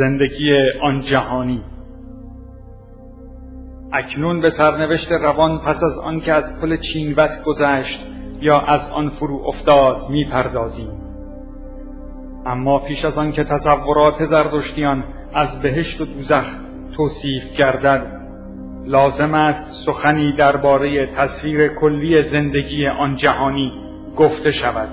زندگی آن جهانی. اکنون به سرنوشت روان پس از آنکه از پل چینوت گذشت یا از آن فرو افتاد می‌پردازیم. اما پیش از آنکه تصورات زردشتیان از بهشت و دوزخ توصیف گردد لازم است سخنی درباره تصویر کلی زندگی آن جهانی گفته شود.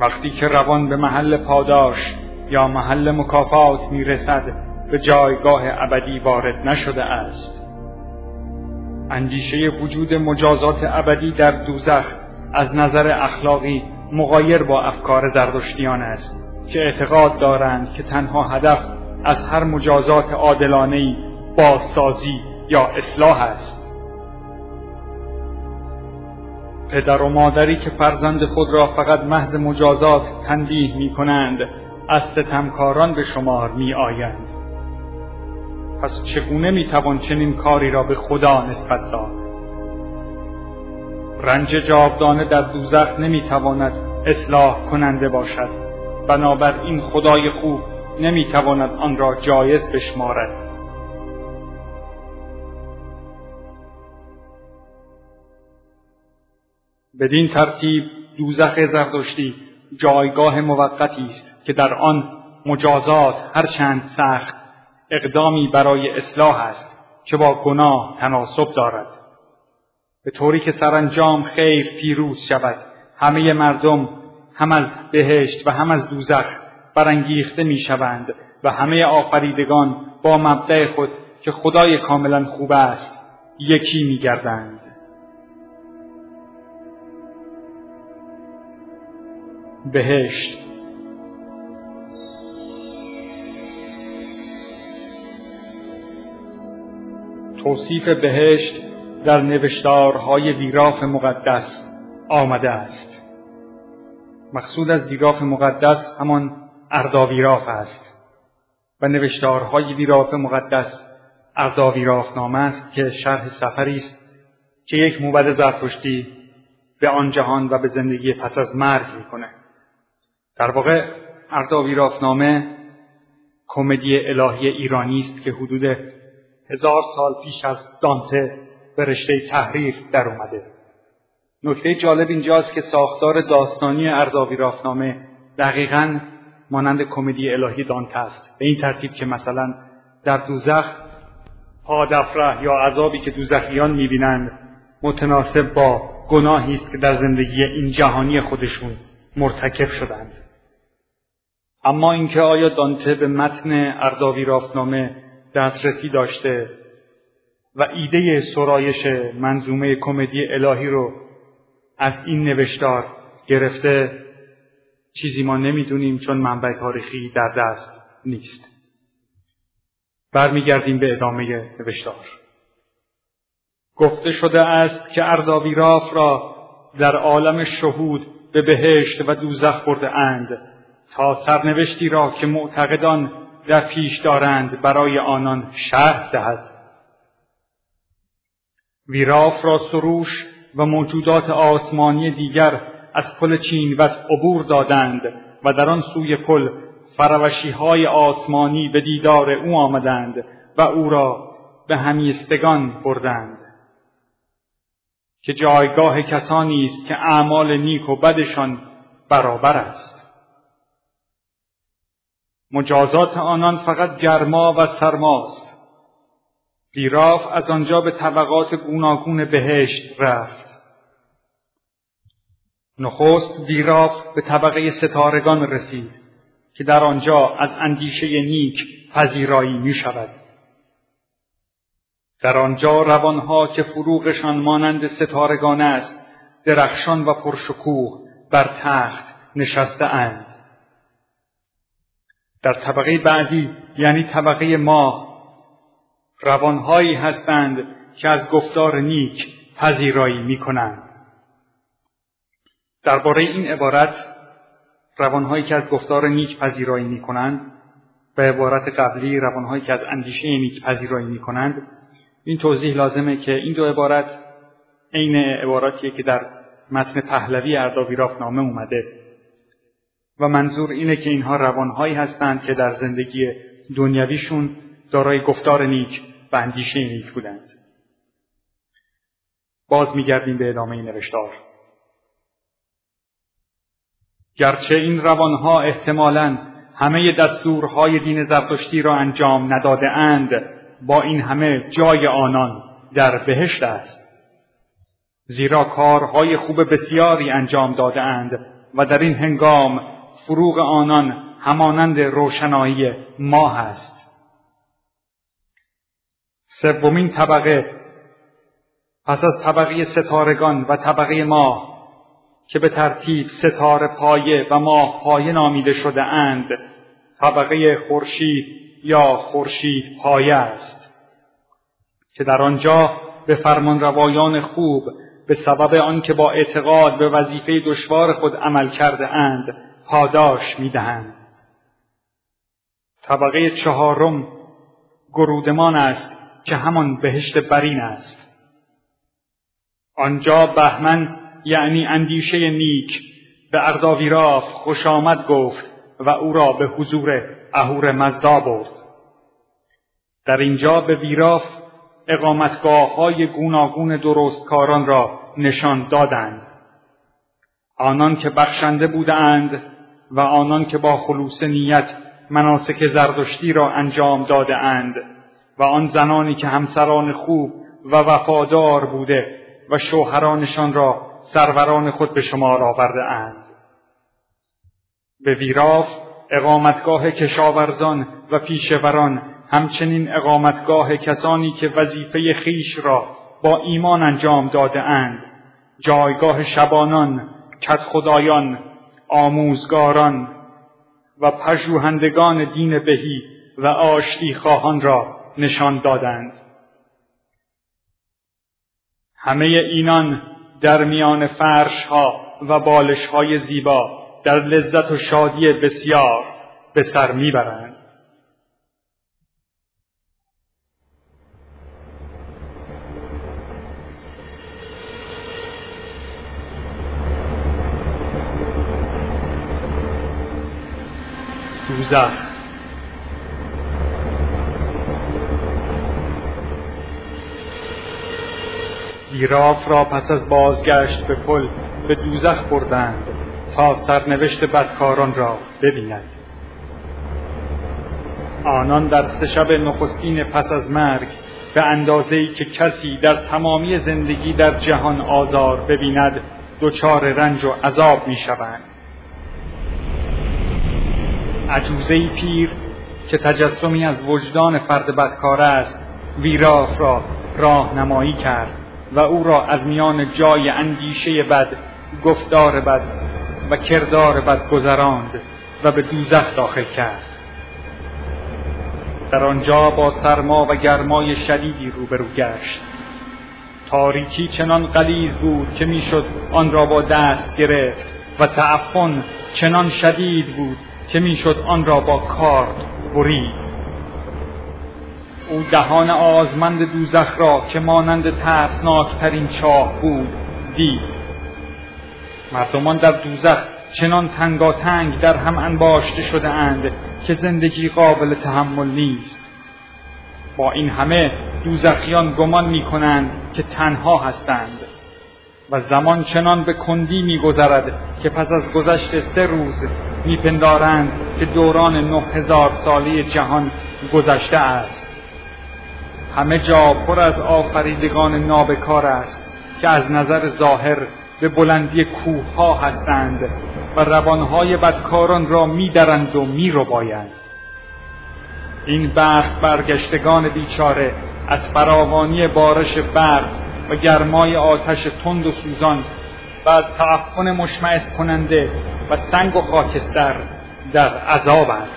وقتی که روان به محل پاداش یا محل مکافات می‌رسد به جایگاه ابدی وارد نشده است. اندیشه وجود مجازات ابدی در دوزخ از نظر اخلاقی مغایر با افکار زردشتیان است که اعتقاد دارند که تنها هدف از هر مجازات عادلانه بازسازی یا اصلاح است. پدر و مادری که فرزند خود را فقط محض مجازات تنبیه می کنند از ستمکاران به شمار می آیند. پس چگونه می توان چنین کاری را به خدا نسبت داد؟ رنج جاودانه در دوزخ نمی تواند اصلاح کننده باشد. بنابراین خدای خوب نمی تواند آن را جایز بشمارد. بدین ترتیب دوزخ زردشتی جایگاه موقتی است. که در آن مجازات هرچند سخت اقدامی برای اصلاح است که با گناه تناسب دارد. به طوری که سرانجام خیر فیروز شود همه مردم هم از بهشت و هم از دوزخ برانگیخته می‌شوند و همه آفریدگان با مبدع خود که خدای کاملا خوب است یکی میگردند. بهشت توصیف بهشت در نوشتارهای ویراف مقدس آمده است. مقصود از ویراف مقدس همان ارداویراف است و نوشتارهای ویراف مقدس ارداویرافنامه است که شرح سفری است که یک موبد زرتشتی به آن جهان و به زندگی پس از مرگ می‌کنه در واقع ارداویرافنامه کمدی الهی ایرانی است که حدود هزار سال پیش از دانته به رشته تحریر در اومده. نکته جالب اینجاست که ساختار داستانی ارداوی رافنامه دقیقا مانند کمدی الهی دانته است. به این ترتیب که مثلا در دوزخ پادفره یا عذابی که دوزخیان می‌بینند متناسب با گناهی است که در زندگی این جهانی خودشون مرتکب شدند. اما اینکه آیا دانته به متن ارداوی رافنامه دسترسی داشته و ایده سرایش منظومه کمدی الهی رو از این نوشتار گرفته چیزی ما نمی‌دونیم چون منبع تاریخی در دست نیست. برمیگردیم به ادامه نوشتار. گفته شده است که ارداویراف را در عالم شهود به بهشت و دوزخ برده اند تا سرنوشتی را که معتقدان در پیش دارند برای آنان شرح دهد. ویراف را سروش و موجودات آسمانی دیگر از پل چینوت عبور دادند و در آن سوی پل فروشی های آسمانی به دیدار او آمدند و او را به همیستگان بردند. که جایگاه کسانی است که اعمال نیک و بدشان برابر است. مجازات آنان فقط گرما و سرماست ویراف از آنجا به طبقات گوناگون بهشت رفت نخست ویراف به طبقه ستارگان رسید که در آنجا از اندیشه نیک پذیرایی می شود. در آنجا روانها که فروغشان مانند ستارگان است درخشان و پرشکوه بر تخت نشسته اند. در طبقه بعدی یعنی طبقه ما روانهایی هستند که از گفتار نیک پذیرایی می کنند. درباره این عبارت روانهایی که از گفتار نیک پذیرایی می کنند و عبارت قبلی روانهایی که از اندیشه نیک پذیرایی می کنند این توضیح لازمه که این دو عبارت عین عباراتیه که در متن پهلوی ارداویراف نامه اومده و منظور اینه که اینها روانهایی هستند که در زندگی دنیویشون دارای گفتار نیک و اندیشه نیک بودند. باز میگردیم به ادامه نوشتار. گرچه این روانها احتمالاً همه دستورهای دین زرتشتی را انجام نداده اند با این همه جای آنان در بهشت است زیرا کارهای خوب بسیاری انجام داده اند و در این هنگام فروغ آنان همانند روشنایی ماه است. سومین طبقه پس از طبقه ستارگان و طبقه ماه که به ترتیب ستاره پایه و ماه پایه نامیده شده اند طبقه خورشید یا خورشید پایه است که در آنجا به فرمان روایان خوب به سبب آنکه با اعتقاد به وظیفه دشوار خود عمل کرده اند پاداش می‌دهند. طبقه چهارم گرودمان است که همان بهشت برین است. آنجا بهمن یعنی اندیشه نیک به ارداویراف خوش آمد گفت و او را به حضور اهور مزدا برد. در اینجا به ویراف اقامتگاه های گوناگون درستکاران را نشان دادند. آنان که بخشنده بودند و آنان که با خلوص نیت مناسک زردشتی را انجام داده اند و آن زنانی که همسران خوب و وفادار بوده و شوهرانشان را سروران خود به شمار آورده اند. به ویراف اقامتگاه کشاورزان و پیشوران همچنین اقامتگاه کسانی که وظیفه خیش را با ایمان انجام داده اند جایگاه شبانان کت خدایان آموزگاران و پژوهندگان دین بهی و آشتی خواهان را نشان دادند. همه اینان در میان فرش ها و بالش های زیبا در لذت و شادی بسیار به سر می‌برند. دوزخ ایراف را پس از بازگشت به پل به دوزخ بردند. تا سرنوشت بدکاران را ببیند. آنان در سه شب نخستین پس از مرگ به اندازه که کسی در تمامی زندگی در جهان آزار ببیند دچار رنج و عذاب می شوند. عجوزه پیر که تجسمی از وجدان فرد بدکار است ویراف را راهنمایی کرد و او را از میان جای اندیشه بد گفتار بد و کردار بد گذراند و به دوزخ داخل کرد. در آنجا با سرما و گرمای شدیدی روبرو گشت. تاریکی چنان قلیز بود که می‌شد آن را با دست گرفت و تعفن چنان شدید بود که می‌شد آن را با کارد برید. او دهان آزمند دوزخ را که مانند ترسناکترین چاه بود دید. مردمان در دوزخ چنان تنگاتنگ در هم انباشته شده اند که زندگی قابل تحمل نیست. با این همه دوزخیان گمان می کنند که تنها هستند و زمان چنان به کندی میگذرد که پس از گذشت سه روز میپندارند که دوران نه هزار سالی جهان گذشته است. همه جا پر از آفریدگان نابکار است که از نظر ظاهر به بلندی کوه ها هستند و روانهای بدکاران را میدرند و میربایند. این بخت برگشتگان بیچاره از فراوانی بارش برق و گرمای آتش تند و سوزان و تعفن مشمعز کننده و سنگ و خاکستر در عذابند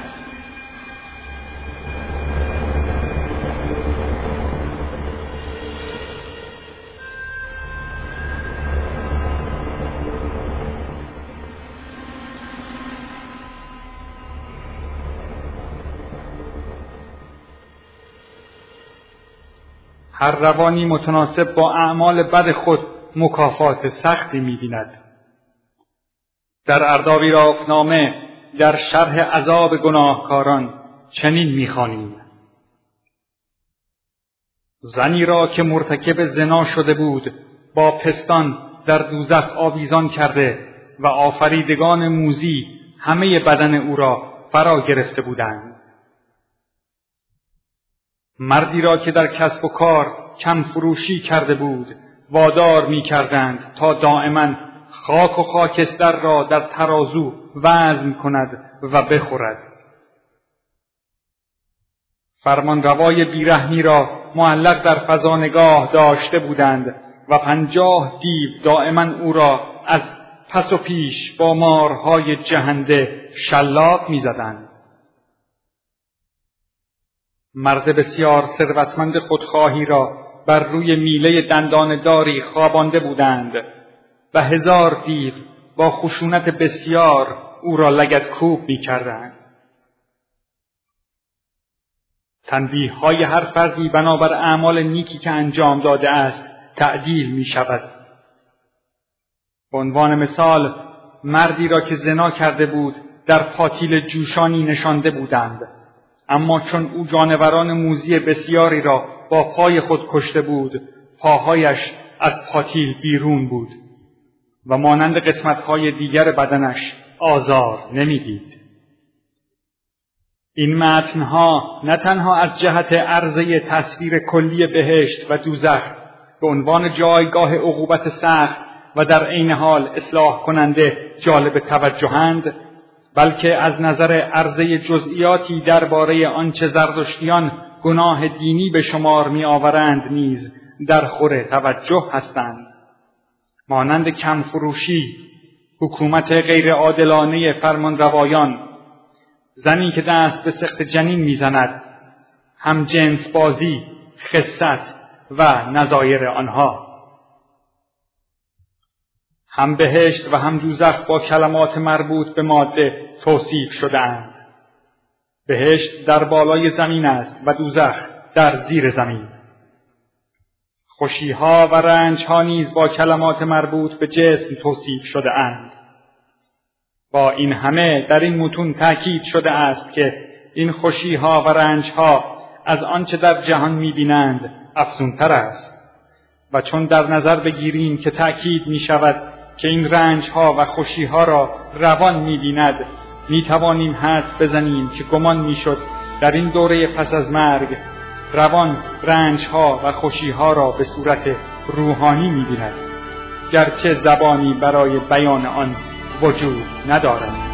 هر روانی متناسب با اعمال بد خود مکافات سختی می‌بیند. در ارداوی رافنامه در شرح عذاب گناهکاران چنین می‌خوانیم. زنی را که مرتکب زنا شده بود با پستان در دوزخ آویزان کرده و آفریدگان موزی همه بدن او را فرا گرفته بودند. مردی را که در کسب و کار کم فروشی کرده بود وادار می کردند تا دائما خاک و خاکستر را در ترازو وزن کند و بخورد. فرمان روای بیرحمی را معلق در فضانگاه داشته بودند و پنجاه دیو دائما او را از پس و پیش با مارهای جهنده شلاق می‌زدند. مرد بسیار ثروتمند خودخواهی را بر روی میله دندانداری خوابانده بودند و هزار دیو با خشونت بسیار او را لگت کوب می کردند. تنبیه های هر فردی بنابر اعمال نیکی که انجام داده است تعدیل می شود. به عنوان مثال مردی را که زنا کرده بود در پاتیل جوشانی نشانده بودند اما چون او جانوران موزی بسیاری را با پای خود کشته بود پاهایش از پاتیل بیرون بود و مانند قسمتهای دیگر بدنش آزار نمی‌دید. این متنها نه تنها از جهت عرضه تصویر کلی بهشت و دوزخ به عنوان جایگاه عقوبت سخت و در عین حال اصلاح کننده جالب توجهند بلکه از نظر عرضه جزئیاتی درباره آنچه زردشتیان گناه دینی به شمار میآورند نیز در خور توجه هستند. مانند کمفروشی حکومت غیرعادلانه فرمانروایان زنی که دست به سخت جنین می‌زند هم جنس بازی خصت و نظایر آنها. هم بهشت و هم دوزخ با کلمات مربوط به ماده توصیف شدهاند. بهشت در بالای زمین است و دوزخ در زیر زمین خوشیها و رنجها نیز با کلمات مربوط به جسم توصیف شده اند. با این همه در این متون تأکید شده است که این خوشیها و رنجها از آنچه در جهان می‌بینند افزونتر است و چون در نظر بگیریم که تأکید می شود که این رنج ها و خوشی ها را روان می بیند می توانیم حدس بزنیم که گمان می شد در این دوره پس از مرگ روان رنج ها و خوشی ها را به صورت روحانی می گرچه زبانی برای بیان آن وجود ندارد.